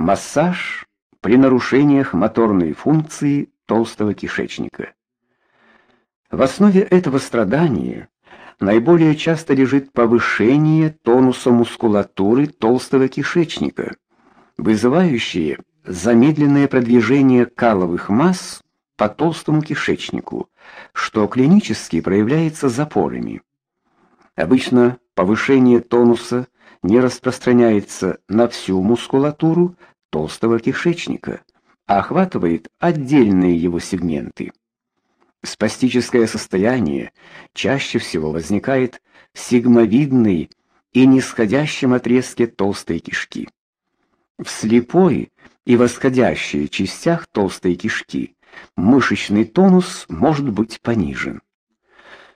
Массаж при нарушениях моторной функции толстого кишечника. В основе этого страдания наиболее часто лежит повышение тонуса мускулатуры толстого кишечника, вызывающее замедленное продвижение каловых масс по толстому кишечнику, что клинически проявляется запорами. Обычно повышение тонуса не распространяется на всю мускулатуру толстого кишечника, а охватывает отдельные его сегменты. Спастическое состояние чаще всего возникает в сигмовидной и нисходящем отрезке толстой кишки. В слепой и восходящей частях толстой кишки мышечный тонус может быть понижен.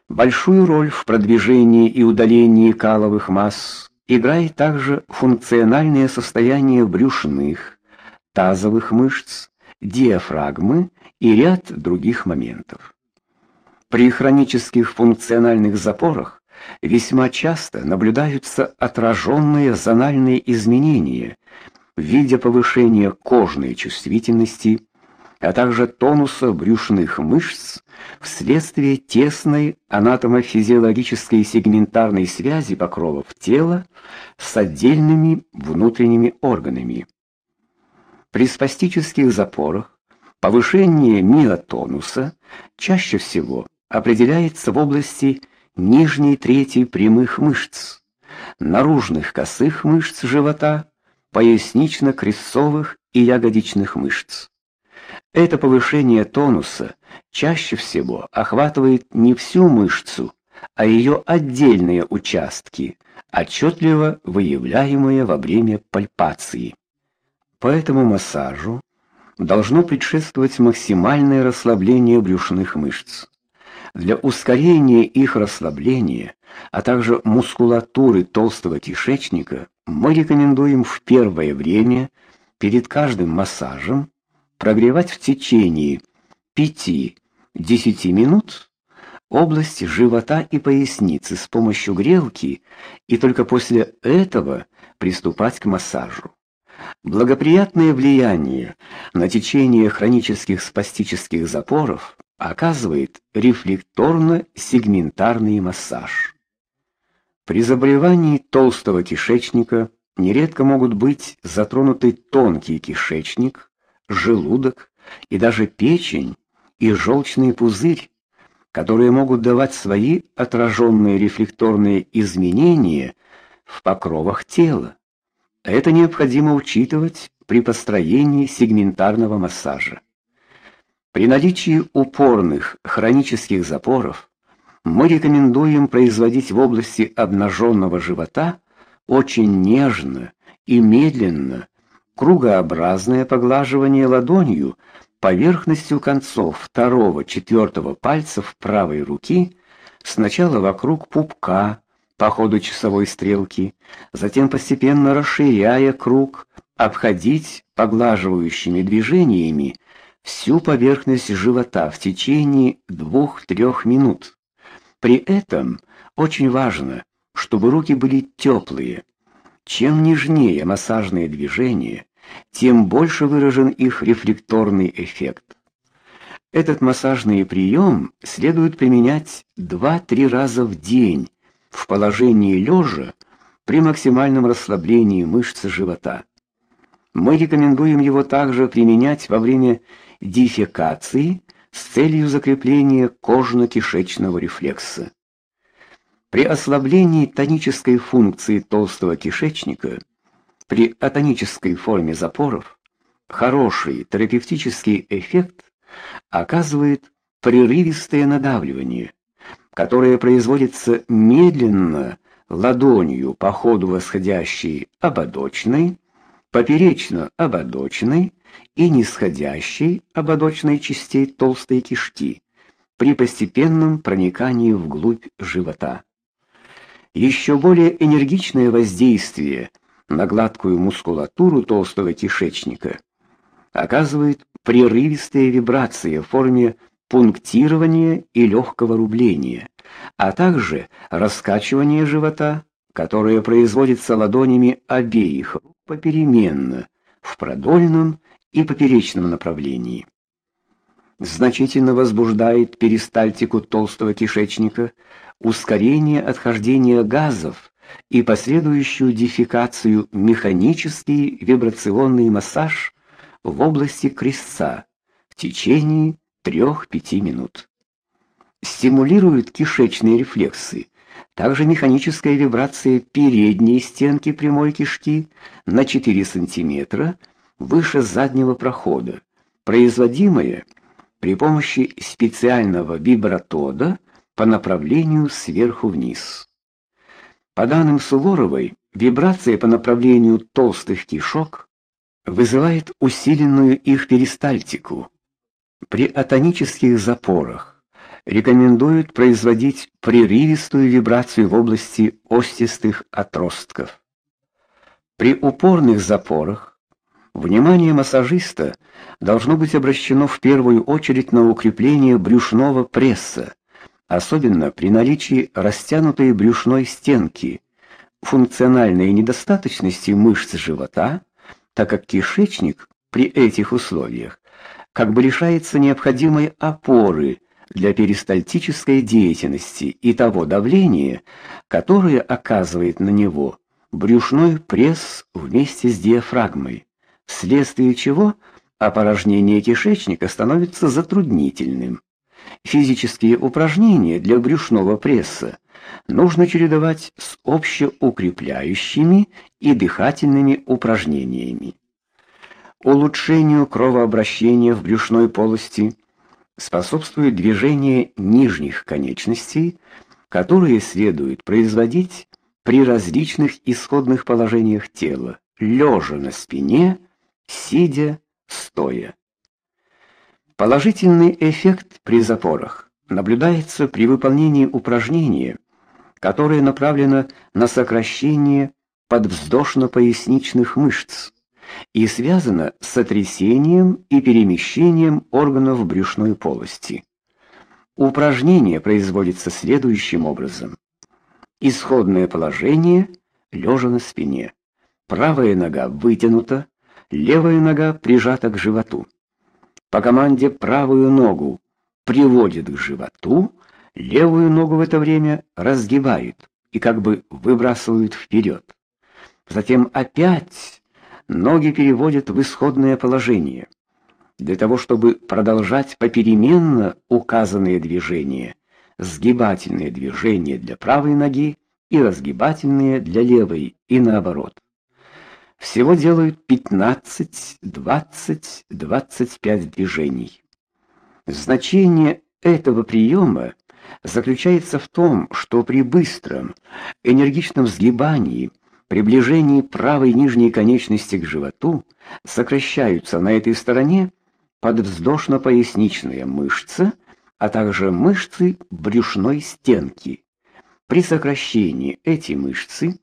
Большую роль в продвижении и удалении каловых масс играет также функциональное состояние брюшных, тазовых мышц, диафрагмы и ряд других моментов. При хронических функциональных запорах весьма часто наблюдаются отраженные зональные изменения в виде повышения кожной чувствительности, а также тонуса брюшных мышц вследствие тесной анатомофизиологической сегментарной связи покровов тела с отдельными внутренними органами. При спастических запорах повышение миотонуса чаще всего определяется в области нижней трети прямых мышц, наружных косых мышц живота, пояснично-крестцовых и ягодичных мышц. Это повышение тонуса чаще всего охватывает не всю мышцу, а ее отдельные участки, отчетливо выявляемые во время пальпации. По этому массажу должно предшествовать максимальное расслабление брюшных мышц. Для ускорения их расслабления, а также мускулатуры толстого кишечника, мы рекомендуем в первое время перед каждым массажем прогревать в течение 5-10 минут область живота и поясницы с помощью грелки и только после этого приступать к массажу. Благоприятное влияние на течение хронических спастических запоров оказывает рефлекторно-сегментарный массаж. При заболевании толстого кишечника нередко могут быть затронуты тонкий кишечник, желудок и даже печень и желчный пузырь, которые могут давать свои отраженные рефлекторные изменения в покровах тела. Это необходимо учитывать при построении сегментарного массажа. При наличии упорных хронических запоров мы рекомендуем производить в области обнаженного живота очень нежно и медленно кругообразное поглаживание ладонью поверхностью концов второго, четвертого пальцев правой руки сначала вокруг пупка по ходу часовой стрелки, затем постепенно расширяя круг, обходить поглаживающими движениями всю поверхность живота в течение 2-3 минут. При этом очень важно, чтобы руки были теплые. Чем нежнее массажные движения, тем больше выражен их рефлекторный эффект. Этот массажный прием следует применять 2-3 раза в день в положении лежа при максимальном расслаблении мышц живота. Мы рекомендуем его также применять во время дефекации с целью закрепления кожно-кишечного рефлекса. При ослаблении тонической функции толстого кишечника, при атонической форме запоров, хороший терапевтический эффект оказывает прерывистое надавливание, которое производится медленно ладонью по ходу восходящей ободочной, поперечно-ободочной и нисходящей ободочной частей толстой кишки при постепенном проникании вглубь живота. Еще более энергичное воздействие на гладкую мускулатуру толстого кишечника оказывает прерывистые вибрации в форме пунктирования и легкого рубления, а также раскачивание живота, которое производится ладонями обеих рук попеременно в продольном и поперечном направлении. Значительно возбуждает перистальтику толстого кишечника ускорение отхождения газов и последующую дефекацию механический вибрационный массаж в области крестца в течение 3-5 минут. Стимулирует кишечные рефлексы, также механическая вибрация передней стенки прямой кишки на 4 см выше заднего прохода, производимая при помощи специального вибратода по направлению сверху вниз. По данным Суворовой, вибрация по направлению толстых кишок вызывает усиленную их перистальтику. При атонических запорах рекомендуют производить прерывистую вибрацию в области остистых отростков. При упорных запорах внимание массажиста должно быть обращено в первую очередь на укрепление брюшного пресса, особенно при наличии растянутой брюшной стенки, функциональной недостаточности мышц живота, так как кишечник при этих условиях как бы лишается необходимой опоры для перистальтической деятельности и того давления, которое оказывает на него брюшной пресс вместе с диафрагмой, вследствие чего опорожнение кишечника становится затруднительным. Физические упражнения для брюшного пресса нужно чередовать с общеукрепляющими и дыхательными упражнениями. Улучшению кровообращения в брюшной полости способствует движение нижних конечностей, которые следует производить при различных исходных положениях тела: лежа на спине, сидя, стоя. Положительный эффект при запорах наблюдается при выполнении упражнения, которое направлено на сокращение подвздошно-поясничных мышц и связано с сотрясением и перемещением органов брюшной полости. Упражнение производится следующим образом: исходное положение лежа на спине. Правая нога вытянута, левая нога прижата к животу. По команде правую ногу приводит к животу, левую ногу в это время разгибают и как бы выбрасывают вперед. Затем опять ноги переводят в исходное положение. Для того, чтобы продолжать попеременно указанные движения, сгибательные движения для правой ноги и разгибательные для левой и наоборот. Всего делают 15, 20, 25 движений. Значение этого приема заключается в том, что при быстром энергичном сгибании, приближении правой нижней конечности к животу сокращаются на этой стороне подвздошно-поясничная мышца, а также мышцы брюшной стенки. При сокращении эти мышцы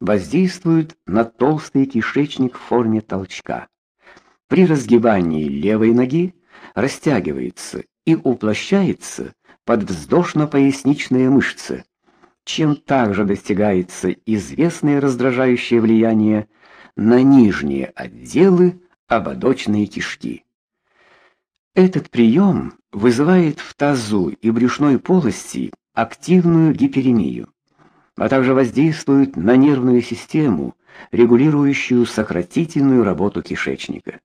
воздействуют на толстый кишечник в форме толчка. При разгибании левой ноги растягивается и уплощается подвздошно-поясничная мышца, чем также достигается известное раздражающее влияние на нижние отделы ободочной кишки. Этот прием вызывает в тазу и брюшной полости активную гиперемию а также воздействует на нервную систему, регулирующую сократительную работу кишечника.